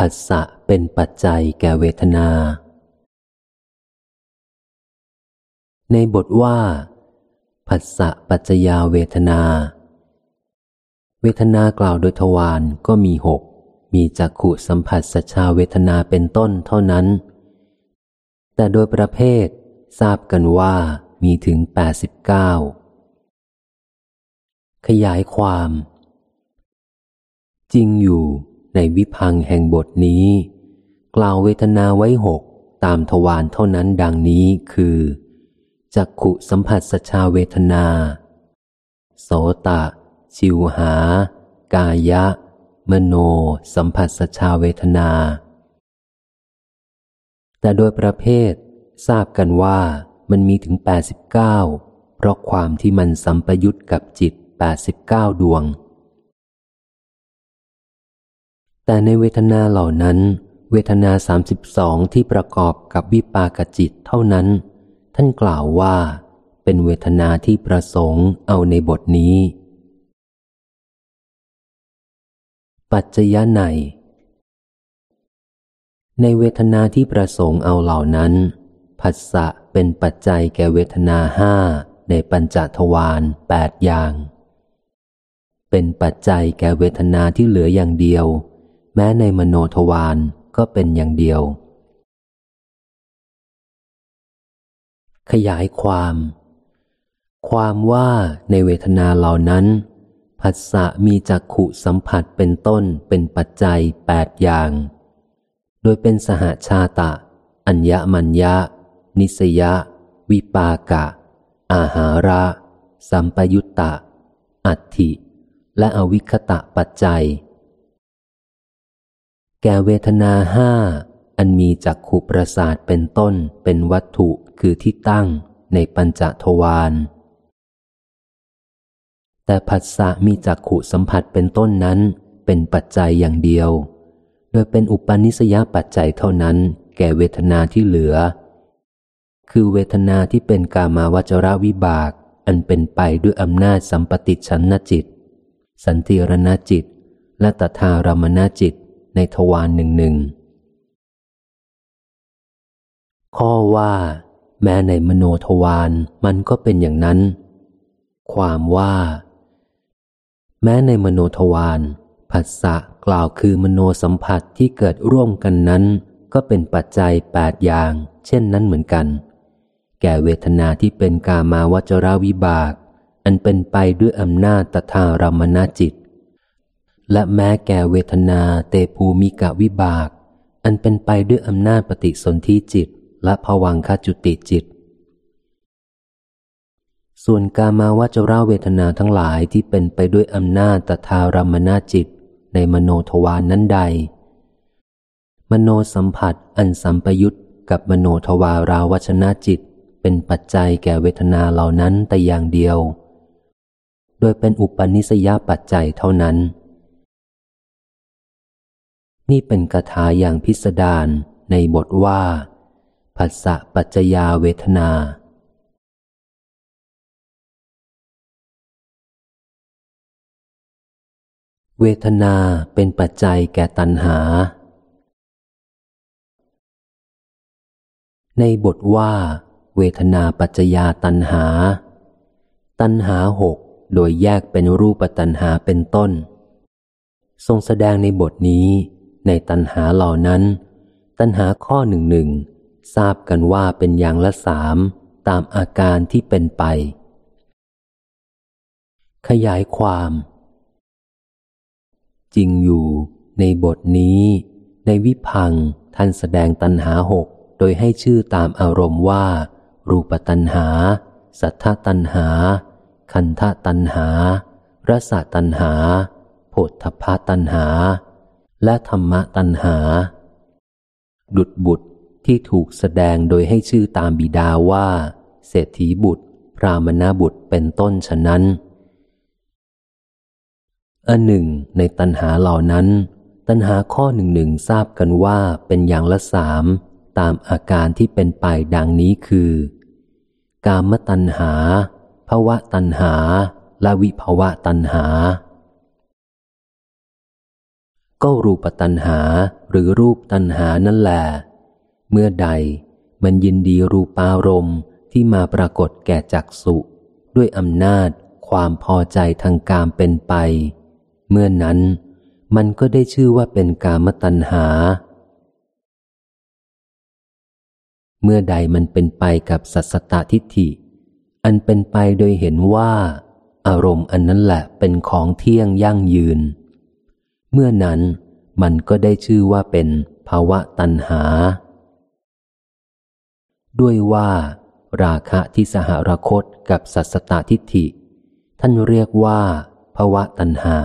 ผัสสะเป็นปัจจัยแก่เวทนา ในบทว่า ผัสสะปัจจยาเวทนา เวทนากล่าวโดยทวารก็มีหก มีจักขุสัมผัสสชาเวทนาเป็นต้นเท่านั้น แต่โดยประเภททราบกันว่ามีถึงแปดสิบเก้าขยายความ จริงอยู่ ในวิพังแห่งบทนี้ กล่าวเวทนาไว้หกตามทวารเท่านั้นดังนี้คือจักขุสัมผัสสชาเวทนา โสตะ ชิวหา กายะ มโน สัมผัสสชาเวทนา แต่โดยประเภททราบกันว่ามันมีถึง 89 เพราะความที่มันสัมปยุตกับจิต 89 ดวง แต่ในเวทนาเหล่านั้น เวทนา32ที่ประกอบกับวิปากจิตเท่านั้น ท่านกล่าวว่า เป็นเวทนาที่ประสงค์เอาในบทนี้ ปัจจยะไหนในเวทนาที่ประสงค์เอาเหล่านั้น ผัสสะเป็นปัจจัยแก่เวทนาห้าในปัญจทวารแปดอย่าง เป็นปัจจัยแก่เวทนาที่เหลืออย่างเดียว แม้ในมโนทวารก็เป็นอย่างเดียว ขยายความ ความว่าในเวทนาเหล่านั้น ผัสสะมีจักขุสัมผัสเป็นต้นเป็นปัจจัยแปดอย่าง โดยเป็นสหาชาตะ อัญญมัญญะ นิสยะ วิปากะ อาหาระ สัมปยุตตะ อัตถิ และอวิคตะปัจจัย แก่เวทนาห้าอันมีจักขุประสาทเป็นต้นเป็นวัตถุคือที่ตั้งในปัญจทวารแต่ผัสสะมีจักขุสัมผัสเป็นต้นนั้น เป็นปัจจัยอย่างเดียว โดยเป็นอุปนิสยปัจจัยเท่านั้น แก่เวทนาที่เหลือ คือเวทนาที่เป็นกามาวจรวิบาก อันเป็นไปด้วยอำนาจสัมปติชันนจิต สันติรณจิต และตถารมณจิต ในทวารหนึ่งหนึ่งข้อว่า แม้ในมโนทวารมันก็เป็นอย่างนั้น ความว่า แม้ในมโนทวารผัสสะกล่าวคือมโนสัมผัสที่เกิดร่วมกันนั้น ก็เป็นปัจจัยแปดอย่าง เช่นนั้นเหมือนกัน แก่เวทนาที่เป็นกามาวจราวิบาก อันเป็นไปด้วยอำนาจตถารมนาจิต และแม้แก่เวทนาเตภูมิกะวิบาก อันเป็นไปด้วยอำนาจปฏิสนธิจิต และภวังคจุติจิต ส่วนกามาวจราเวทนาทั้งหลายที่เป็นไปด้วยอำนาจตถารมนาจิต ในมโนทวานนั้นใด มโนสัมผัสอันสัมปยุตกับมโนทวาราวชนาจิต เป็นปัจจัยแก่เวทนาเหล่านั้นแต่อย่างเดียว โดยเป็นอุปนิสยปัจจัยเท่านั้น นี่เป็นคาถาอย่างพิสดารในบทว่าผัสสะปัจจยาเวทนา เวทนาเป็นปัจจัยแก่ตัณหา ในบทว่า เวทนาปัจจยาตัณหา ตัณหาหกโดยแยกเป็นรูปตัณหาเป็นต้น ทรงแสดงในบทนี้ ในตัณหาเหล่านั้น ตัณหาข้อหนึ่งหนึ่งทราบกันว่าเป็นอย่างละสามตามอาการที่เป็นไป ขยายความ จริงอยู่ในบทนี้ ในวิพังท่านแสดงตัณหาหกโดยให้ชื่อตามอารมณ์ว่า รูปตัณหา สัทธตัณหา คันธตัณหารสตัณหาโพธพตัณหา และธรรมะตัณหา ดุดบุตรที่ถูกแสดงโดยให้ชื่อตามบิดาว่า เศรษฐีบุตร พรามณบุตรเป็นต้นฉะนั้นอันหนึ่ง ในตัณหาเหล่านั้น ตัณหาข้อหนึ่งหนึ่งทราบกันว่าเป็นอย่างละสาม ตามอาการที่เป็นไปดังนี้คือ กามตัณหาภวะตัณหา และวิภวะตัณหา ก็รูปตัณหาหรือรูปตัณหานั่นแหละเมื่อใดมันยินดีรูปารมณ์ที่มาปรากฏแก่จักสุด้วยอำนาจความพอใจทางกามเป็นไป เมื่อนั้นมันก็ได้ชื่อว่าเป็นกามตัณหา เมื่อใดมันเป็นไปกับสัสตทิฏฐิ อันเป็นไปโดยเห็นว่า อารมณ์อันนั้นแหละเป็นของเที่ยงยั่งยืน เมื่อนั้นมันก็ได้ชื่อว่าเป็นภาวะตัณหา ด้วยว่า ราคะที่สหรคตกับสัสตทิฏฐิ ท่านเรียกว่าภาวะตัณหา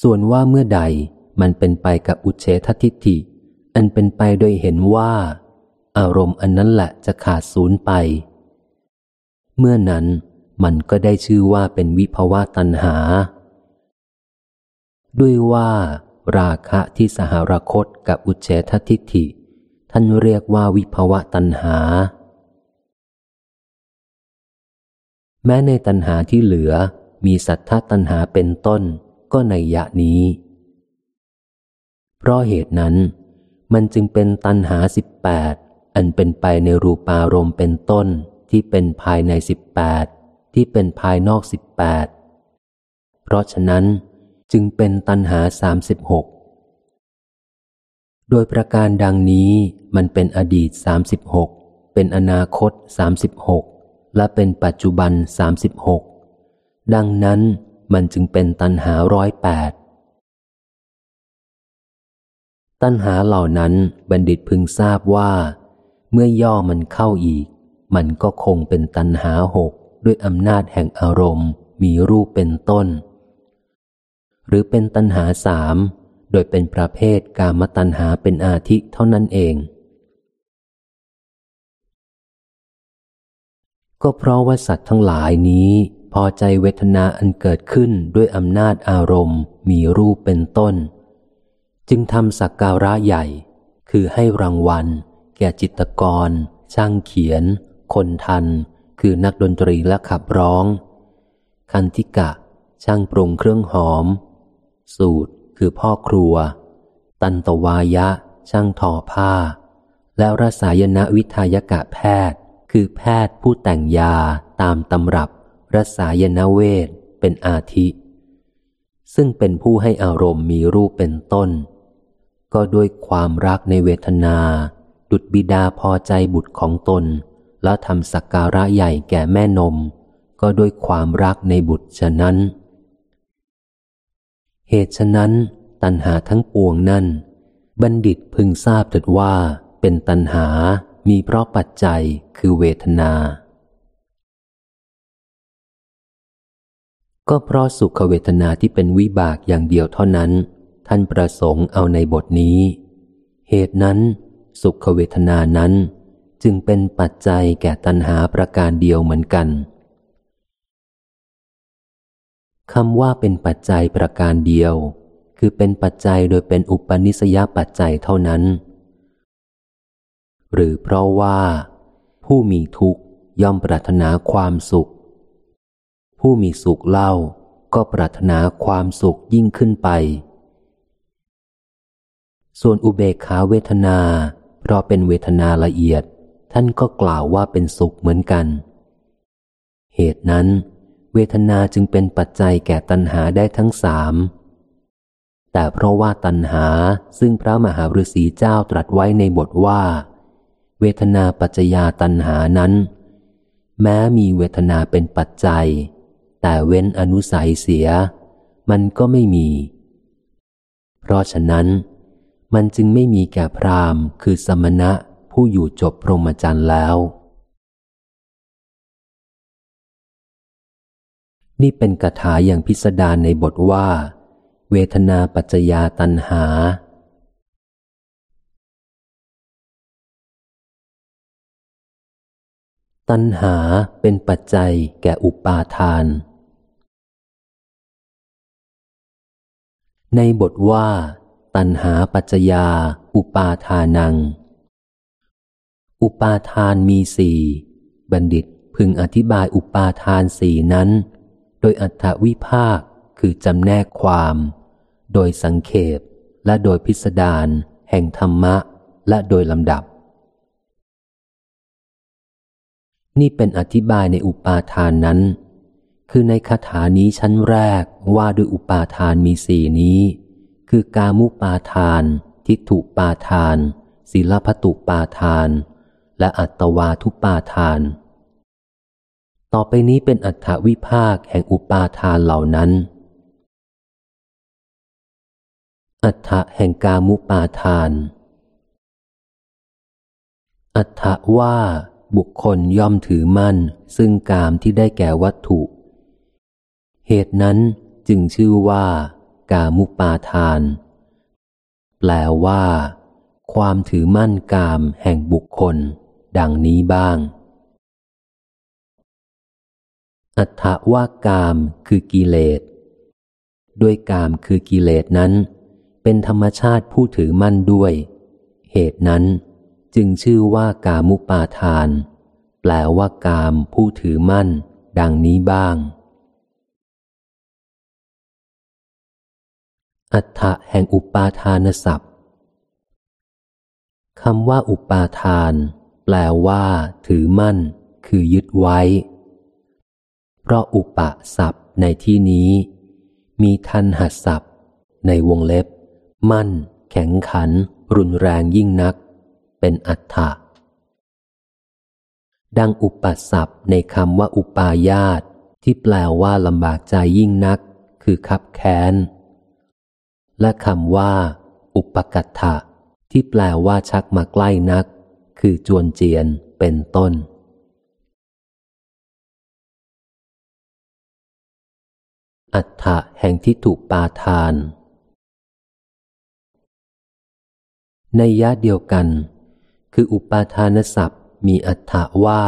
ส่วนว่าเมื่อใดมันเป็นไปกับอุเฉททิฏฐิ อันเป็นไปโดยเห็นว่า อารมณ์อันนั้นแหละจะขาดศูนย์ไป เมื่อนั้น มันก็ได้ชื่อว่าเป็นวิภวะตัณหา ด้วยว่า ราคะที่สหรคตกับอุเฉททิฏฐิ ท่านเรียกว่าวิภวะตัณหา แม้ในตัณหาที่เหลือมีสัทธตัณหาเป็นต้นก็ในยะนี้ เพราะเหตุนั้น มันจึงเป็นตันหาสิบแปดอันเป็นไปในรูปารมณ์เป็นต้นที่เป็นภายในสิบแปด ที่เป็นภายนอกสิบแปดเพราะฉะนั้นจึงเป็นตันหาสามสิบหกโดยประการดังนี้มันเป็นอดีตสามสิบหกเป็นอนาคตสามสิบหกและเป็นปัจจุบันสามสิบหกดังนั้นมันจึงเป็นตันหาร้อยแปดตันหาเหล่านั้นบัณฑิตพึงทราบว่า เมื่อย่อมันเข้าอีก มันก็คงเป็นตันหาหก ด้วยอำนาจแห่งอารมณ์มีรูปเป็นต้น หรือเป็นตันหาสาม โดยเป็นประเภทกามตันหาเป็นอาทิเท่านั้นเอง ก็เพราะว่าสัตว์ทั้งหลายนี้ พอใจเวทนาอันเกิดขึ้นด้วยอำนาจอารมณ์ มีรูปเป็นต้น จึงทำสักการะใหญ่ คือให้รางวัล แก่จิตกร ช่างเขียน คนทัน คือนักดนตรีและขับร้อง คันธิกะ ช่างปรุงเครื่องหอม สูตรคือพ่อครัว ตันตวายะ ช่างทอผ้า แล้วรสายนวิทยกะแพทย์ คือแพทย์ผู้แต่งยาตามตำรับรสายนเวทเป็นอาทิ ซึ่งเป็นผู้ให้อารมณ์มีรูปเป็นต้น ก็ด้วยความรักในเวทนา ดุดบิดาพอใจบุตรของตน แล้วทำสักการะใหญ่แก่แม่นม ก็ด้วยความรักในบุตรฉะนั้น เหตุฉะนั้น ตัณหาทั้งปวงนั่น บัณฑิตพึงทราบถิดว่าเป็นตัณหามีเพราะปัจจัยคือเวทนา ก็เพราะสุขเวทนาที่เป็นวิบากอย่างเดียวเท่านั้น ท่านประสงค์เอาในบทนี้ เหตุนั้น สุขเวทนานั้น จึงเป็นปัจจัยแก่ตัณหาประการเดียวเหมือนกันคำว่าเป็นปัจจัยประการเดียว คือเป็นปัจจัยโดยเป็นอุปนิสยปัจจัยเท่านั้น หรือเพราะว่า ผู้มีทุกข์ย่อมปรารถนาความสุข ผู้มีสุขเล่าก็ปรารถนาความสุขยิ่งขึ้นไป ส่วนอุเบกขาเวทนา เพราะเป็นเวทนาละเอียด ท่านก็กล่าวว่าเป็นสุขเหมือนกัน เหตุนั้น เวทนาจึงเป็นปัจจัยแก่ตัณหาได้ทั้งสามแต่เพราะว่าตัณหาซึ่งพระมหาฤาษีเจ้าตรัสไว้ในบทว่า เวทนาปัจจยาตัณหานั้น แม้มีเวทนาเป็นปัจจัย แต่เว้นอนุสัยเสีย มันก็ไม่มี เพราะฉะนั้น มันจึงไม่มีแก่พรามคือสมณะ ผู้อยู่จบพรหมจรรย์แล้ว นี่เป็นกถาอย่างพิสดารในบทว่า เวทนาปัจจยาตันหา ตัณหาเป็นปัจจัยแก่อุปาทาน ในบทว่า ตันหาปัจจยาอุปาทานัง อุปาทานมีสี่บัณฑิตพึงอธิบายอุปาทานสี่นั้น โดยอัตวิภาคคือจำแนกความ โดยสังเขปและโดยพิสดารแห่งธรรมะ และโดยลำดับ นี่เป็นอธิบายในอุปาทานนั้น คือในคาถานี้ชั้นแรกว่าด้วยอุปาทานมีสี่นี้ คือกามุปาทาน ทิฏฐุปาทานศีลพตุปาทาน และอัตวาทุปาทาน ต่อไปนี้เป็นอัตวิภาคแห่งอุปาทานเหล่านั้น อัตถะแห่งกามุปาทาน อัตถะว่าบุคคลย่อมถือมั่น ซึ่งกามที่ได้แก่วัตถุ เหตุนั้นจึงชื่อว่า กามุปาทาน แปลว่า ความถือมั่นกามแห่งบุคคล ดังนี้บ้าง อัฏฐว่ากามคือกิเลส ด้วยกามคือกิเลสนั้น เป็นธรรมชาติผู้ถือมั่นด้วย เหตุนั้นจึงชื่อว่ากามุปาทาน แปลว่ากามผู้ถือมั่น ดังนี้บ้าง อัฏฐะแห่งอุปาทานศัพท์คำว่าอุปาทาน แปลว่า ถือมั่น คือยึดไว้ เพราะอุปศัพท์ในที่นี้ มีทันหัดศัพท์ ในวงเล็บ มั่น แข็งขัน รุนแรงยิ่งนัก เป็นอัฏฐะดังอุปศัพในคำว่าอุปายาตที่แปลว่าลำบากใจยิ่งนัก คือคับแค้น และคำว่า อุปกัตถะที่แปลว่าชักมาใกล้นัก คือจวนเจียนเป็นต้น อัฏฐะแห่งที่ถูกปาทาน ในยะเดียวกัน คืออุปาทานศัพท์มีอัฏฐะว่า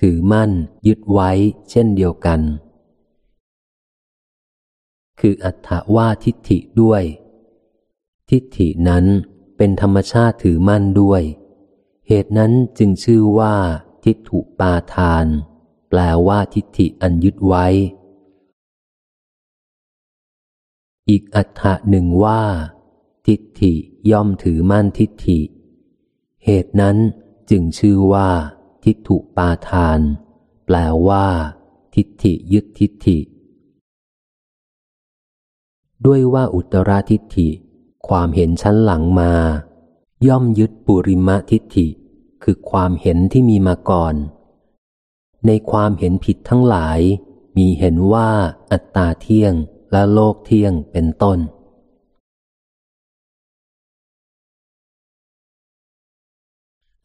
ถือมั่นยึดไว้เช่นเดียวกัน คืออัฏฐะว่าทิฏฐิด้วย ทิฏฐินั้นเป็นธรรมชาติถือมั่นด้วย เหตุนั้นจึงชื่อว่า ทิฏฐุปาทาน แปลว่าทิฏฐิอันยึดไว้ อีกอัฏฐะหนึ่งว่า ทิฏฐิย่อมถือมั่นทิฏฐิ เหตุนั้นจึงชื่อว่า ทิฏฐุปาทาน แปลว่า ทิฏฐิยึดทิฏฐิ ด้วยว่าอุตราทิฏฐิ ความเห็นชั้นหลังมา ย่อมยึดปุริมะทิฏฐิ คือความเห็นที่มีมาก่อน ในความเห็นผิดทั้งหลาย มีเห็นว่าอัตตาเที่ยงและโลกเที่ยงเป็นต้น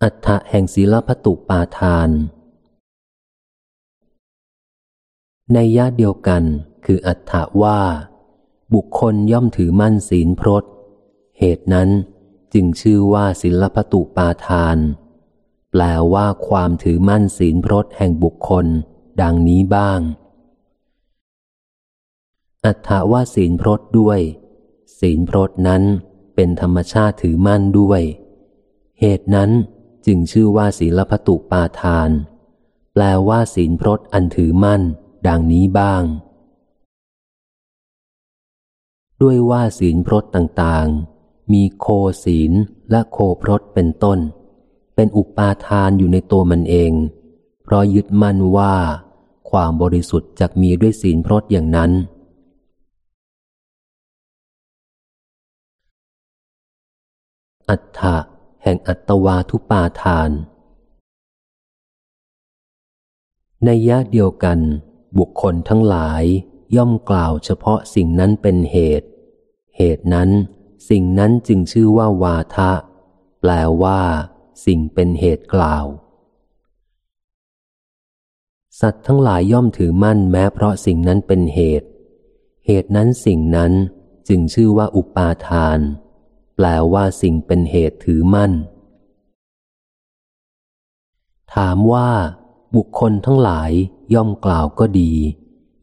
อัฏฐะแห่งศีลพตุปาทาน ในยะเดียวกันคืออัฏฐะว่า บุคคลย่อมถือมั่นศีลพรตเหตุนั้น จึงชื่อว่าศิลปตุปาทาน แปลว่าความถือมั่นศีลพรตแห่งบุคคล ดังนี้บ้าง อัตถาว่าศีลพรตด้วย ศีลพรตนั้นเป็นธรรมชาติถือมั่นด้วย เหตุนั้นจึงชื่อว่าศีลปตุปาทาน แปลว่าศีลพรตอันถือมั่น ดังนี้บ้างด้วยว่าศีลพรตต่าง มีโคศีลและโคพรตเป็นต้น เป็นอุปาทานอยู่ในตัวมันเอง เพราะยึดมั่นว่า ความบริสุทธิ์จะมีด้วยศีลพรตอย่างนั้น อัฏฐะแห่งอัตวาทุปาทานในยะเดียวกัน บุคคลทั้งหลายย่อมกล่าวเฉพาะสิ่งนั้นเป็นเหตุ เหตุนั้น สิ่งนั้นจึงชื่อว่าวาทะ แปลว่า สิ่งเป็นเหตุกล่าว สัตว์ทั้งหลายย่อมถือมั่นแม้เพราะสิ่งนั้นเป็นเหตุ เหตุนั้นสิ่งนั้นจึงชื่อว่าอุปาทาน แปลว่าสิ่งเป็นเหตุถือมั่น ถามว่า บุคคลทั้งหลายย่อมกล่าวก็ดี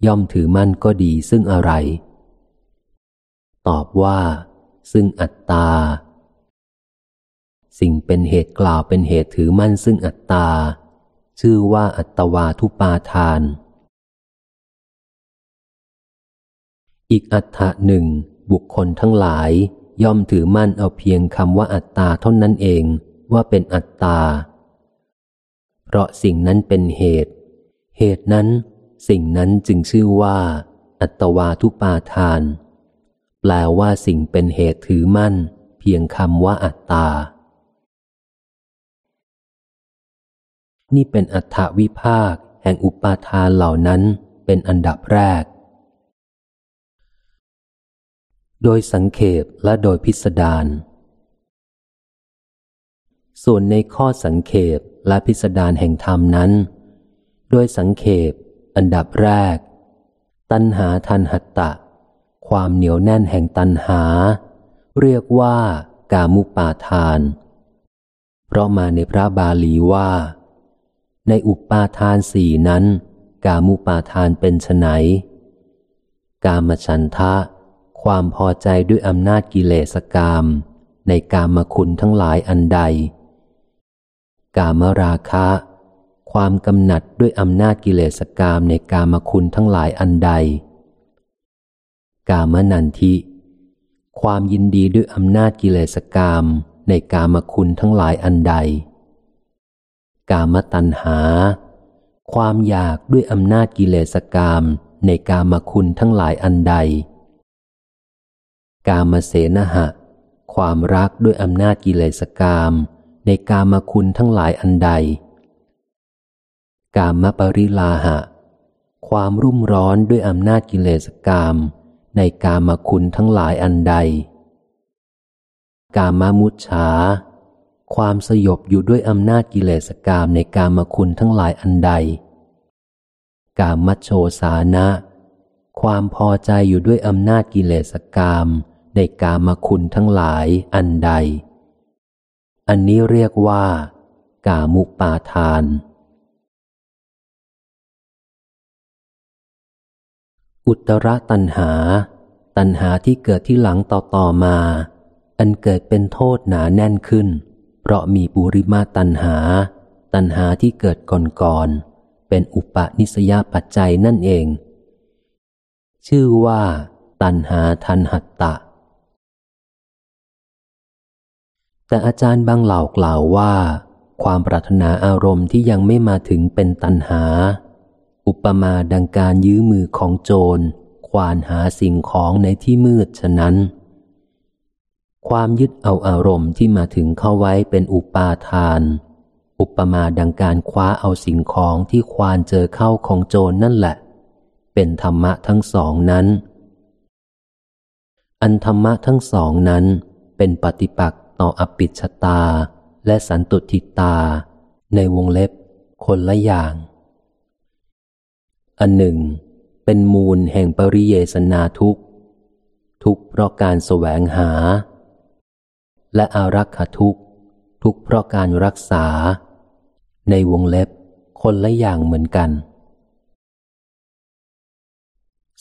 ย่อมถือมั่นก็ดีซึ่งอะไร ตอบว่า ซึ่งอัตตา สิ่งเป็นเหตุกล่าวเป็นเหตุถือมั่นซึ่งอัตตา ชื่อว่าอัตวาทุปาทาน อีกอัฏฐะหนึ่ง บุคคลทั้งหลายย่อมถือมั่นเอาเพียงคำว่าอัตตาเท่านั้นเองว่าเป็นอัตตา เพราะสิ่งนั้นเป็นเหตุ เหตุนั้น สิ่งนั้นจึงชื่อว่า อัตวาทุปาทาน แปลว่าสิ่งเป็นเหตุถือมั่น เพียงคำว่าอัตตา นี่เป็นอัตถวิภาค แห่งอุปาทานเหล่านั้นเป็นอันดับแรก โดยสังเขปและโดยพิสดารส่วนในข้อสังเขปและพิสดารแห่งธรรมนั้น โดยสังเขปอันดับแรก ตัณหาทันหัตตะ ความเหนียวแน่นแห่งตัณหา เรียกว่ากามุปาทาน เพราะมาในพระบาลีว่า ในอุปาทานสี่นั้น กามุปาทานเป็นไนกามฉันทะ ความพอใจด้วยอำนาจกิเลสกาม ในกามคุณทั้งหลายอันใด กามราคะ ความกำหนัดด้วยอำนาจกิเลสกามในกามคุณทั้งหลายอันใด กามนันทิ ความยินดีด้วยอำนาจกิเลสกามในกามคุณทั้งหลายอันใด กามตัณหา ความอยากด้วยอำนาจกิเลสกามในกามคุณทั้งหลายอันใด กามเสนหะ ความรักด้วยอำนาจกิเลสกามในกามคุณทั้งหลายอันใด กามปริลาหะ ความรุ่มร้อนด้วยอำนาจกิเลสกาม ในกามคุณทั้งหลายอันใด กามมุชาความสยบอยู่ด้วยอำนาจกิเลสกามในกามคุณทั้งหลายอันใด กามมัโชสานะ ความพอใจอยู่ด้วยอำนาจกิเลสกามในกามคุณทั้งหลายอันใด อันนี้เรียกว่า กามุปาทาน อุตรตันหา ตันหาที่เกิดที่หลังต่อต่อมา อันเกิดเป็นโทษหนาแน่นขึ้น เพราะมีบุริมาตันหา ตันหาที่เกิดก่อนๆเป็นอุปนิสยปัจจัยนั่นเอง ชื่อว่า ตันหาทันหัตตะ แต่อาจารย์บางเหล่ากล่าวว่า ความปรารถนาอารมณ์ที่ยังไม่มาถึงเป็นตัณหา อุปมาดังการยื้อมือของโจร ควานหาสิ่งของในที่มืดฉะนั้น ความยึดเอาอารมณ์ที่มาถึงเข้าไว้เป็นอุปาทาน อุปมาดังการคว้าเอาสิ่งของที่ควานเจอเข้าของโจรนั่นแหละ เป็นธรรมะทั้งสองนั้น อันธรรมะทั้งสองนั้นเป็นปฏิปักษ์ต่ออปิชตาและสันตุทิตา ในวงเล็บคนละอย่าง อันหนึ่ง เป็นมูลแห่งปริเยสนาทุกทุกเพราะการแสวงหา และอารักขทุกทุกเพราะการรักษา ในวงเล็บคนละอย่างเหมือนกัน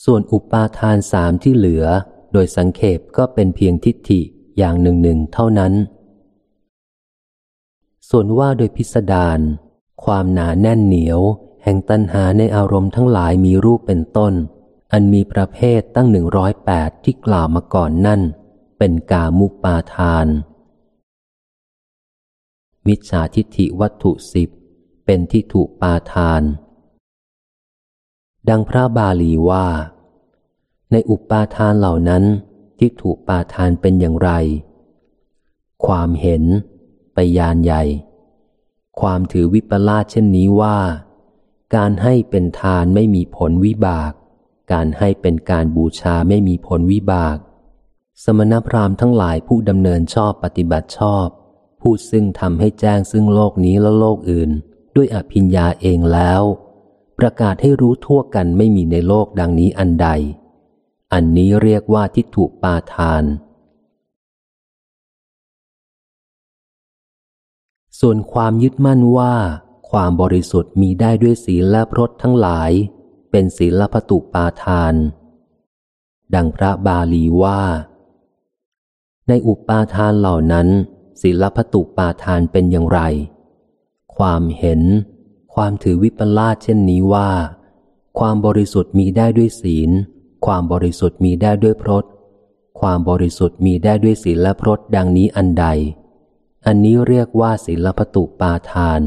ส่วนอุปาทานสามที่เหลือโดยสังเขปก็เป็นเพียงทิฏฐิอย่างหนึ่งหนึ่งเท่านั้น ส่วนว่าโดยพิสดารความหนาแน่นเหนียว แห่งตัณหาในอารมณ์ทั้งหลายมีรูปเป็นต้น อันมีประเภทตั้งหนึ่งร้อยแปดที่กล่าวมาก่อนนั่น เป็นกามุปาทาน มิจฉาทิฏฐิวัตถุสิบเป็นทิฏฐุปาทาน ดังพระบาลีว่า ในอุปาทานเหล่านั้นทิฏฐุปาทานเป็นอย่างไร ความเห็นไปยานใหญ่ ความถือวิปลาสเช่นนี้ว่า การให้เป็นทานไม่มีผลวิบาก การให้เป็นการบูชาไม่มีผลวิบาก สมณพราหมณ์ทั้งหลายผู้ดำเนินชอบปฏิบัติชอบ ผู้ซึ่งทำให้แจ้งซึ่งโลกนี้และโลกอื่น ด้วยอภิญญาเองแล้ว ประกาศให้รู้ทั่วกันไม่มีในโลกดังนี้อันใด อันนี้เรียกว่าทิฏฐุปาทาน ส่วนความยึดมั่นว่า ความบริสุทธิ์มีได้ด้วยศีลและพรตทั้งหลาย เป็นศีลพตุปาทาน ดังพระบาลีว่า ในอุปาทานเหล่านั้นศีลพตุปาทานเป็นอย่างไร ความเห็น ความถือวิปลาสเช่นนี้ว่า ความบริสุทธิ์มีได้ด้วยศีล ความบริสุทธิ์มีได้ด้วยพรตความบริสุทธิ์มีได้ด้วยศีลและพรตดังนี้อันใด อันนี้เรียกว่าศีลปตุปาทาน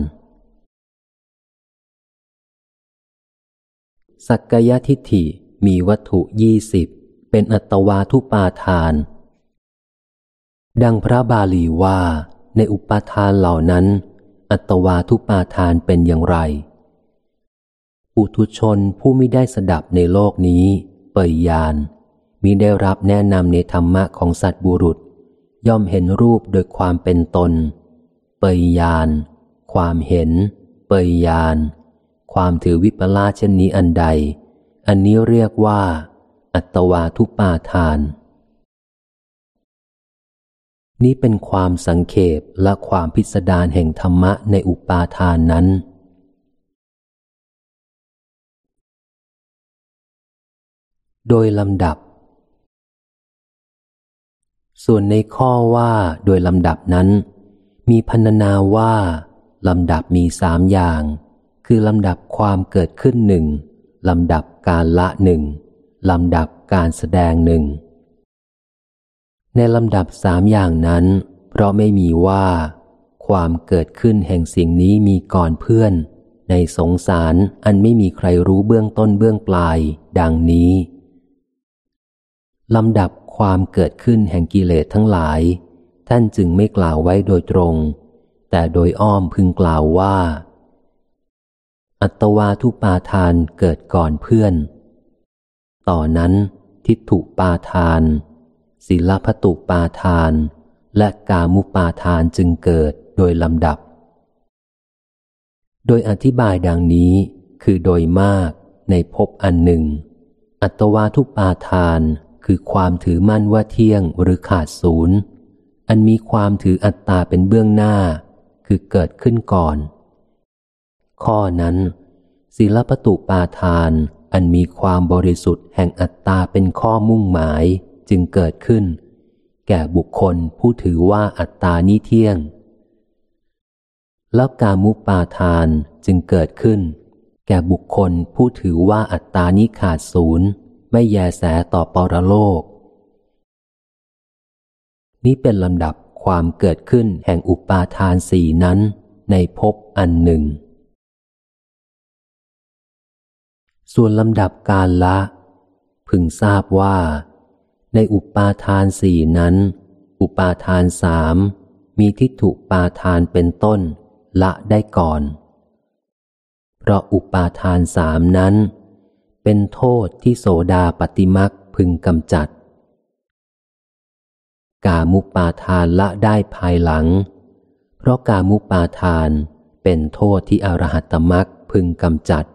สักกายทิฏฐิมีวัตถุยี่สิบเป็นอัตวาทุปาทาน ดังพระบาลีว่าในอุปาทานเหล่านั้น อัตวาทุปาทานเป็นอย่างไร ปุถุชนผู้ไม่ได้สดับในโลกนี้ เปยยานมิได้รับแนะนำในธรรมะของสัตบุรุษ ย่อมเห็นรูปโดยความเป็นตน เปยยาน ความเห็น เปยยาน ความถือวิปลาสเช่นนี้อันใด อันนี้เรียกว่า อัตวาทุปาทาน นี้เป็นความสังเขปและความพิสดารแห่งธรรมะในอุปาทานนั้น โดยลำดับ ส่วนในข้อว่าโดยลำดับนั้น มีพันนาว่าลำดับมีสามอย่าง คือลำดับความเกิดขึ้นหนึ่งลำดับการละหนึ่งลำดับการแสดงหนึ่ง ในลำดับสามอย่างนั้น เพราะไม่มีว่า ความเกิดขึ้นแห่งสิ่งนี้มีก่อนเพื่อน ในสงสารอันไม่มีใครรู้เบื้องต้นเบื้องปลาย ดังนี้ลำดับความเกิดขึ้นแห่งกิเลสทั้งหลาย ท่านจึงไม่กล่าวไว้โดยตรง แต่โดยอ้อมพึงกล่าวว่า อัตวาทุปาทานเกิดก่อนเพื่อน ต่อนนั้น ทิฏฐุปาทาน ศิลพตุปาทาน และกามุปาทานจึงเกิดโดยลำดับ โดยอธิบายดังนี้คือโดยมากในภพอันหนึ่ง อัตวาทุปาทานคือความถือมั่นว่าเที่ยงหรือขาดศูนย์ อันมีความถืออัตตาเป็นเบื้องหน้า คือเกิดขึ้นก่อน ข้อนั้นศีลปตุปาทานอันมีความบริสุทธิ์แห่งอัตตาเป็นข้อมุ่งหมายจึงเกิดขึ้น แก่บุคคลผู้ถือว่าอัตตานี้เที่ยง แล้วกามุปาทานจึงเกิดขึ้น แก่บุคคลผู้ถือว่าอัตตานี้ขาดศูนย์ไม่แยแสต่อปรโลก นี้เป็นลำดับความเกิดขึ้นแห่งอุปาทานสี่นั้นในภพอันหนึ่ง ส่วนลำดับการละ พึงทราบว่า ในอุปาทานสี่นั้น อุปาทานสามมีทิฏฐุปาทานเป็นต้น ละได้ก่อน เพราะอุปาทานสามนั้น เป็นโทษที่โสดาปฏิมักพึงกำจัด กามุปาทานละได้ภายหลัง เพราะกามุปาทานเป็นโทษที่อรหัตมักพึงกำจัด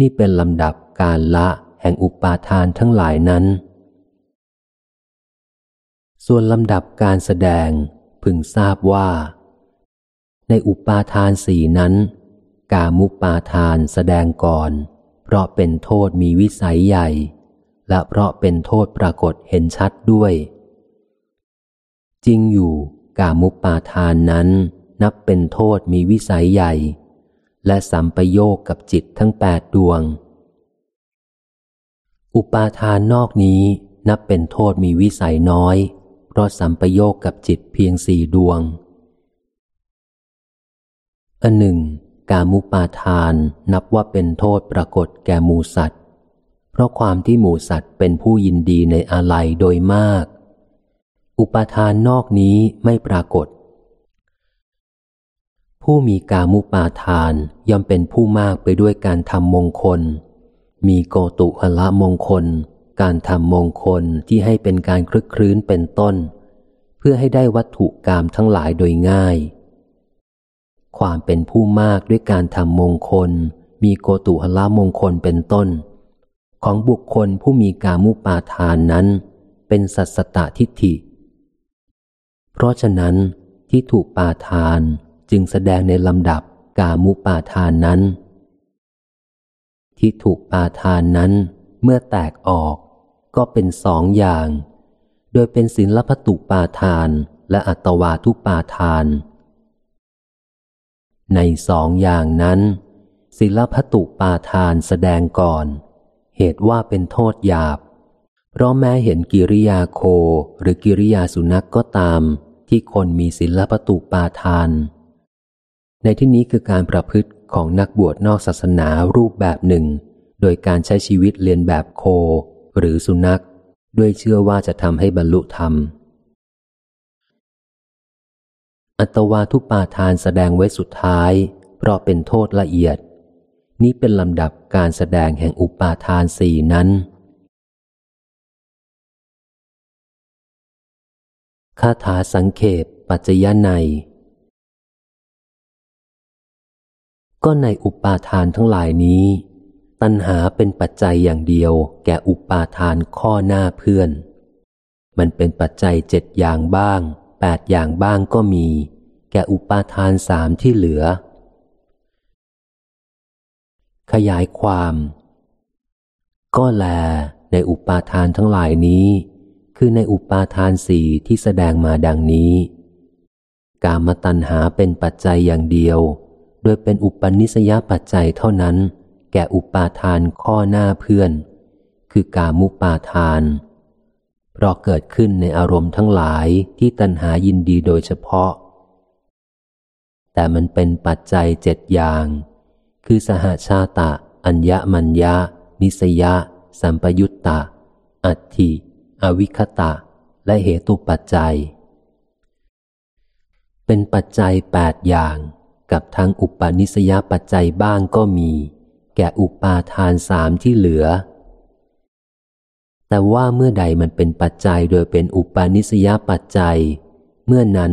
นี่เป็นลำดับการละแห่งอุปาทานทั้งหลายนั้น ส่วนลำดับการแสดงพึงทราบว่า ในอุปาทานสี่นั้น กามุปาทานแสดงก่อน เพราะเป็นโทษมีวิสัยใหญ่ และเพราะเป็นโทษปรากฏเห็นชัดด้วย จริงอยู่กามุปาทานนั้นนับเป็นโทษมีวิสัยใหญ่ และสัมปโยกกับจิตทั้งแปดดวง อุปาทานนอกนี้นับเป็นโทษมีวิสัยน้อย เพราะสัมปโยกกับจิตเพียงสี่ดวง อันหนึ่ง กามุปาทานนับว่าเป็นโทษปรากฏแก่หมูสัตว์ เพราะความที่หมูสัตว์เป็นผู้ยินดีในอะไรโดยมาก อุปาทานนอกนี้ไม่ปรากฏ ผู้มีกามุปาทานย่อมเป็นผู้มากไปด้วยการทำมงคล มีโกตุหละมงคล การทำมงคลที่ให้เป็นการคลึกคลื้นเป็นต้น เพื่อให้ได้วัตถุกรรมทั้งหลายโดยง่าย ความเป็นผู้มากด้วยการทำมงคล มีโกตุหละมงคลเป็นต้น ของบุคคลผู้มีกามุปาทานนั้น เป็นสัสตทิฏฐิ เพราะฉะนั้นที่ถูกปาทาน จึงแสดงในลำดับกามุปาทานนั้น ที่ถูกปาทานนั้นเมื่อแตกออกก็เป็นสองอย่าง โดยเป็นศิลปตุปาทานและอัตวาทุปาทาน ในสองอย่างนั้น ศิลปตุปาทานแสดงก่อน เหตุว่าเป็นโทษหยาบ เพราะแม้เห็นกิริยาโคหรือกิริยาสุนัขกก็ตามที่คนมีศิลปตุปาทาน ในที่นี้คือการประพฤติของนักบวชนอกศาสนารูปแบบหนึ่ง โดยการใช้ชีวิตเรียนแบบโค หรือสุนัข ด้วยเชื่อว่าจะทำให้บรรลุธรรม อัตวาทุปาทานแสดงไว้สุดท้าย เพราะเป็นโทษละเอียด นี้เป็นลำดับการแสดงแห่งอุปาทานสี่นั้น คาถาสังเขปปัจจยใน ก็ในอุปาทานทั้งหลายนี้ ตัณหาเป็นปัจจัยอย่างเดียว แก่อุปาทานข้อหน้าเพื่อน มันเป็นปัจจัยเจ็ดอย่างบ้างแปดอย่างบ้างก็มี แก่อุปาทานสามที่เหลือ ขยายความ ก็แล ในอุปาทานทั้งหลายนี้ คือในอุปาทานสี่ที่แสดงมาดังนี้ กามตัณหาเป็นปัจจัยอย่างเดียว โดยเป็นอุปนิสยปัจจัยเท่านั้น แก่อุปาทานข้อหน้าเพื่อน คือกามุปาทาน เพราะเกิดขึ้นในอารมณ์ทั้งหลายที่ตัณหายินดีโดยเฉพาะ แต่มันเป็นปัจจัยเจ็ดอย่าง คือสหชาตะ อัญญมัญญานิสยะ สัมปยุตตะ อัตถิอวิคตะ และเหตุปัจจัย เป็นปัจจัยแปดอย่าง กับทั้งอุปาณิสยปัจจัยบ้างก็มี แก่อุปาทานสามที่เหลือ แต่ว่าเมื่อใดมันเป็นปัจจัยโดยเป็นอุปาณิสยปัจจัย เมื่อนั้น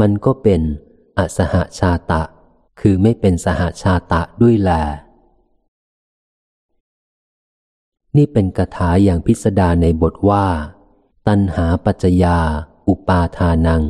มันก็เป็นอสหชาตะ คือไม่เป็นสหชาตะด้วยแล นี่เป็นกถาอย่างพิสดารในบทว่า ตัณหาปัจจยา อุปาทานัง